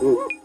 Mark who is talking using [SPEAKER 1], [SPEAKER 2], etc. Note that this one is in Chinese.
[SPEAKER 1] 嗯。